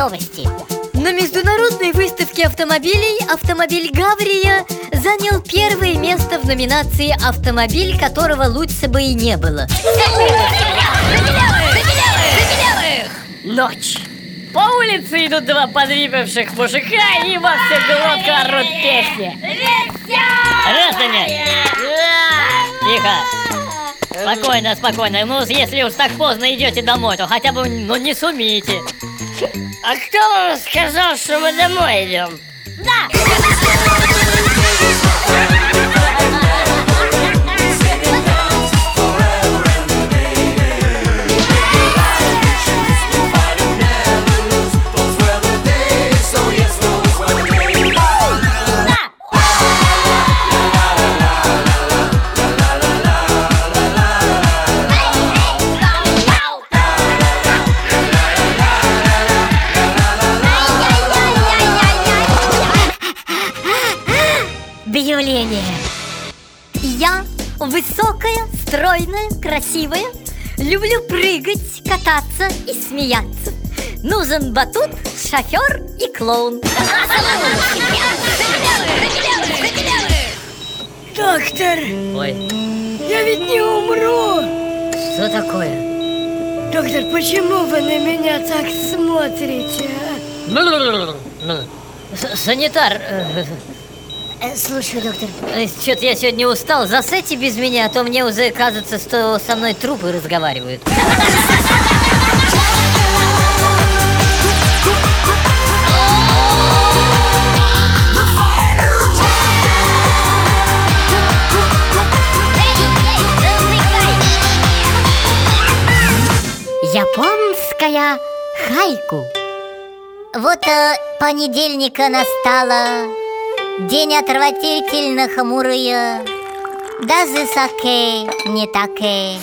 новости. На международной выставке автомобилей автомобиль Гаврия занял первое место в номинации «Автомобиль, которого лучше бы и не было» Ночь. По улице идут два подвипавших мужика И во все глотку орут песни. Тихо. Спокойно, спокойно. Ну, если уж так поздно идете домой, то хотя бы, ну, не сумите. А кто вам сказал, что мы домой идем? Объявление Я высокая, стройная, красивая Люблю прыгать, кататься и смеяться Нужен батут, шофер и клоун Доктор, Ой, я ведь не умру что такое? Доктор, почему вы на меня так смотрите? а? Санитар, э, Э, Слушаю, доктор что-то я сегодня устал. Засайте без меня, а то мне уже кажется, что со мной трупы разговаривают. Японская хайку Вот э, понедельника настала День отвратительно хмурый. Даже саке не таке